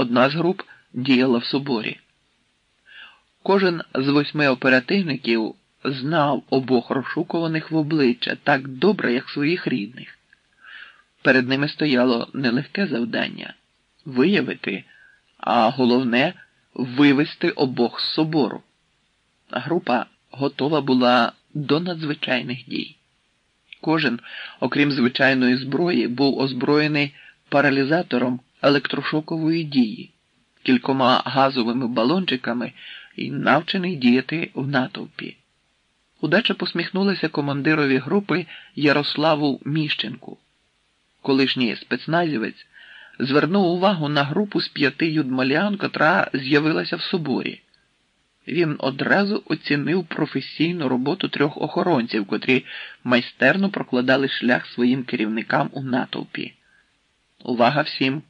Одна з груп діяла в соборі. Кожен з восьми оперативників знав обох розшукуваних в обличчя так добре, як своїх рідних. Перед ними стояло нелегке завдання виявити, а головне вивести обох з собору. Група готова була до надзвичайних дій. Кожен, окрім звичайної зброї, був озброєний паралізатором електрошокової дії, кількома газовими балончиками і навчений діяти в натовпі. Удача посміхнулася командирові групи Ярославу Міщенку. Колишній спецназівець звернув увагу на групу з п'яти юдмалян, котра з'явилася в соборі. Він одразу оцінив професійну роботу трьох охоронців, котрі майстерно прокладали шлях своїм керівникам у натовпі. Увага всім!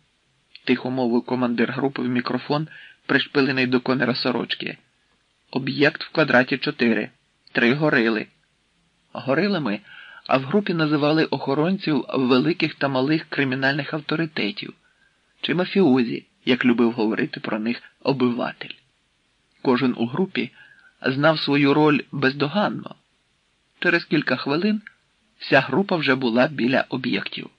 Тихо мовив командир групи в мікрофон, пришпилений до коміра сорочки. Об'єкт в квадраті 4. Три горили. Горилами, а в групі називали охоронців великих та малих кримінальних авторитетів чи мафіозі, як любив говорити про них обиватель. Кожен у групі знав свою роль бездоганно. Через кілька хвилин вся група вже була біля об'єктів.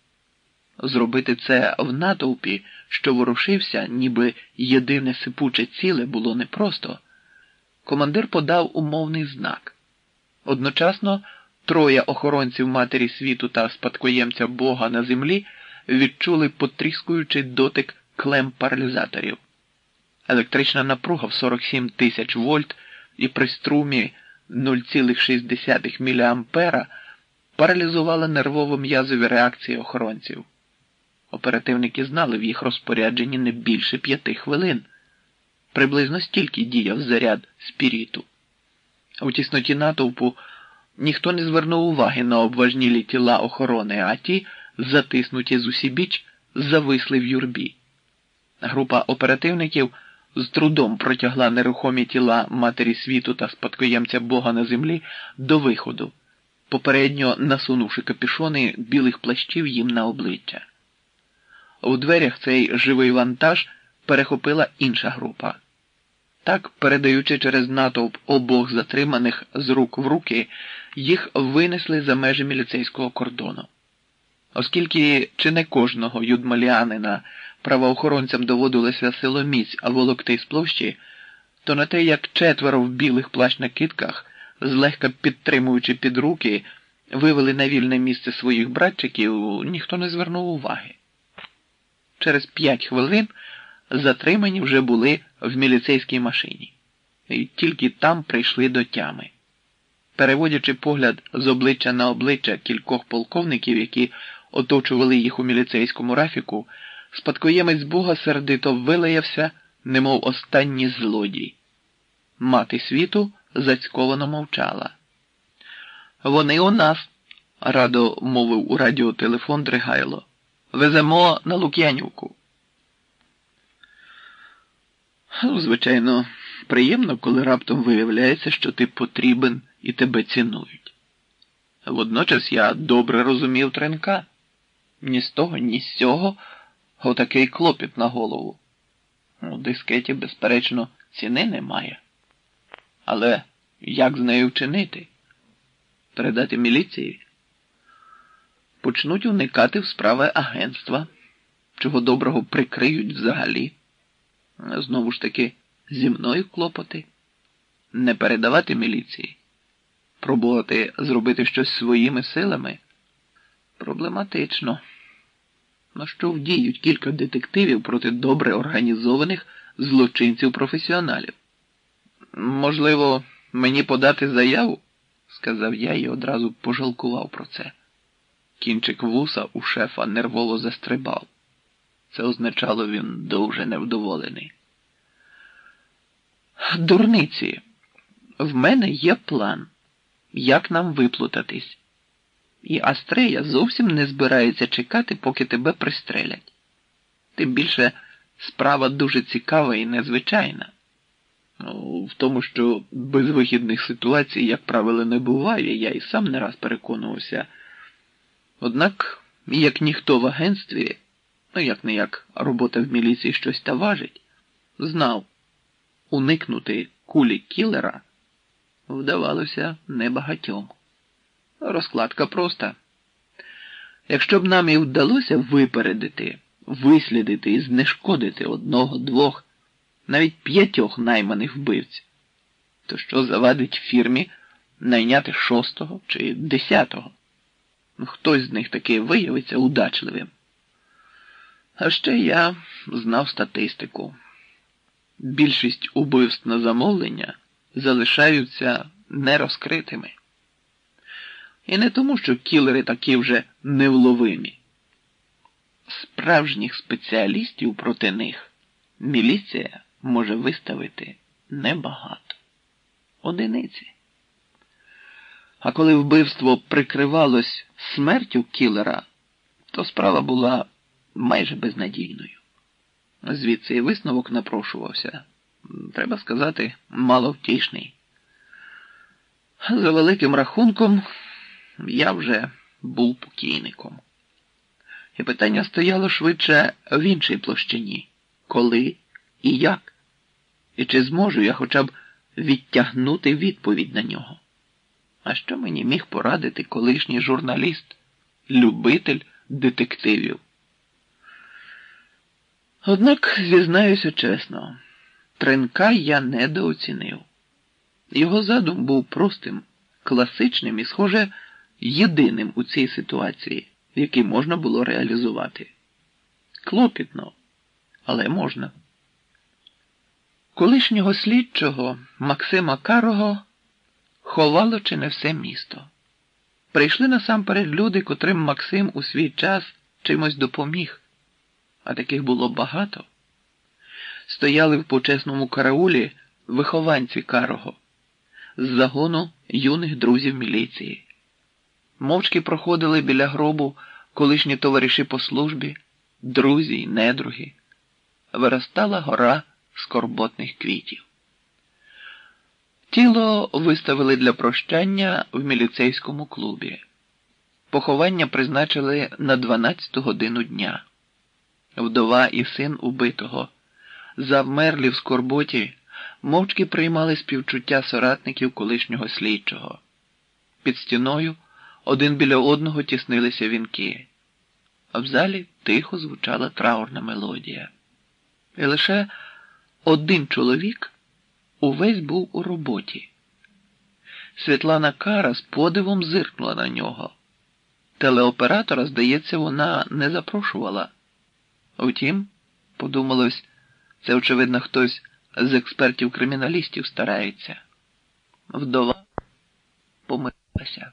Зробити це в натовпі, що ворушився, ніби єдине сипуче ціле, було непросто. Командир подав умовний знак. Одночасно троє охоронців Матері світу та спадкоємця Бога на землі відчули потріскуючий дотик клем паралізаторів. Електрична напруга в 47 тисяч вольт і при струмі 0,6 мА паралізувала нервово-м'язові реакції охоронців. Оперативники знали в їх розпорядженні не більше п'яти хвилин. Приблизно стільки діяв заряд спіріту. У тісноті натовпу ніхто не звернув уваги на обважнілі тіла охорони, а ті, затиснуті з усібіч, зависли в юрбі. Група оперативників з трудом протягла нерухомі тіла матері світу та спадкоємця Бога на землі до виходу, попередньо насунувши капюшони білих плащів їм на обличчя. У дверях цей живий вантаж перехопила інша група. Так, передаючи через натовп обох затриманих з рук в руки, їх винесли за межі міліцейського кордону. Оскільки чи не кожного юдмаліанина правоохоронцям доводилося силоміць волокти з площі, то на те, як четверо в білих плащ накидках, злегка підтримуючи під руки, вивели на вільне місце своїх братчиків, ніхто не звернув уваги. Через п'ять хвилин затримані вже були в міліцейській машині, і тільки там прийшли до тями. Переводячи погляд з обличчя на обличчя кількох полковників, які оточували їх у міліцейському рафіку, спадкоємець Бога сердито вилаявся, немов останній злодій. Мати світу зацьковано мовчала. Вони у нас, радо мовив у радіотелефон Дригайло. Веземо на Лук'янівку. Ну, звичайно, приємно, коли раптом виявляється, що ти потрібен і тебе цінують. Водночас я добре розумів Тренка. Ні з того, ні з цього отакий клопіт на голову. У дискеті, безперечно, ціни немає. Але як з нею вчинити? Передати міліції? Почнуть уникати в справи агентства, чого доброго прикриють взагалі. Знову ж таки, зі мною клопоти, не передавати міліції, пробувати зробити щось своїми силами проблематично. На що вдіють кілька детективів проти добре організованих злочинців-професіоналів? Можливо, мені подати заяву, сказав я і одразу пожалкував про це. Кінчик вуса у шефа нервово застрибав. Це означало він дуже невдоволений. Дурниці, в мене є план, як нам виплутатись. І Астрея зовсім не збирається чекати, поки тебе пристрелять. Тим більше справа дуже цікава і незвичайна. Ну, в тому, що безвихідних ситуацій, як правило, не буває, я і сам не раз переконувався. Однак, як ніхто в агентстві. ну як не як робота в міліції щось та важить, знав, уникнути кулі кілера вдавалося небагатьом. Розкладка проста. Якщо б нам і вдалося випередити, вислідити і знешкодити одного, двох, навіть п'ятьох найманих вбивців, то що завадить фірмі найняти шостого чи десятого? Хтось з них таки виявиться удачливим. А ще я знав статистику. Більшість убивств на замовлення залишаються нерозкритими. І не тому, що кілери такі вже невловимі. Справжніх спеціалістів проти них міліція може виставити небагато. Одиниці. А коли вбивство прикривалось смертю кілера, то справа була майже безнадійною. Звідси і висновок напрошувався. Треба сказати, маловтішний. За великим рахунком, я вже був покійником. І питання стояло швидше в іншій площині коли і як, і чи зможу я хоча б відтягнути відповідь на нього. А що мені міг порадити колишній журналіст, любитель детективів? Однак, зізнаюся чесно, Тренка я недооцінив. Його задум був простим, класичним і, схоже, єдиним у цій ситуації, який можна було реалізувати. Клопітно, але можна. Колишнього слідчого Максима Карого ховало чи не все місто. Прийшли насамперед люди, котрим Максим у свій час чимось допоміг, а таких було багато. Стояли в почесному караулі вихованці Карого з загону юних друзів міліції. Мовчки проходили біля гробу колишні товариші по службі, друзі й недруги. Виростала гора скорботних квітів. Тіло виставили для прощання в міліцейському клубі. Поховання призначили на 12 годину дня. Вдова і син убитого, завмерлі в скорботі, мовчки приймали співчуття соратників колишнього слідчого. Під стіною один біля одного тіснилися вінки, а в залі тихо звучала траурна мелодія. І лише один чоловік увесь був у роботі. Світлана Кара з подивом зиркнула на нього. Телеоператора, здається, вона не запрошувала. Втім, подумалось, це, очевидно, хтось з експертів-криміналістів старається. Вдова помилилася.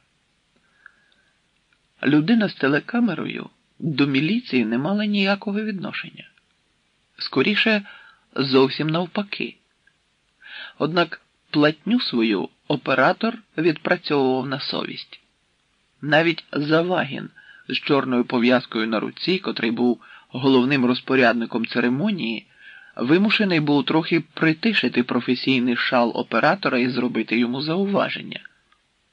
Людина з телекамерою до міліції не мала ніякого відношення. Скоріше, зовсім навпаки. Однак платню свою оператор відпрацьовував на совість. Навіть Завагін з чорною пов'язкою на руці, котрий був головним розпорядником церемонії, вимушений був трохи притишити професійний шал оператора і зробити йому зауваження.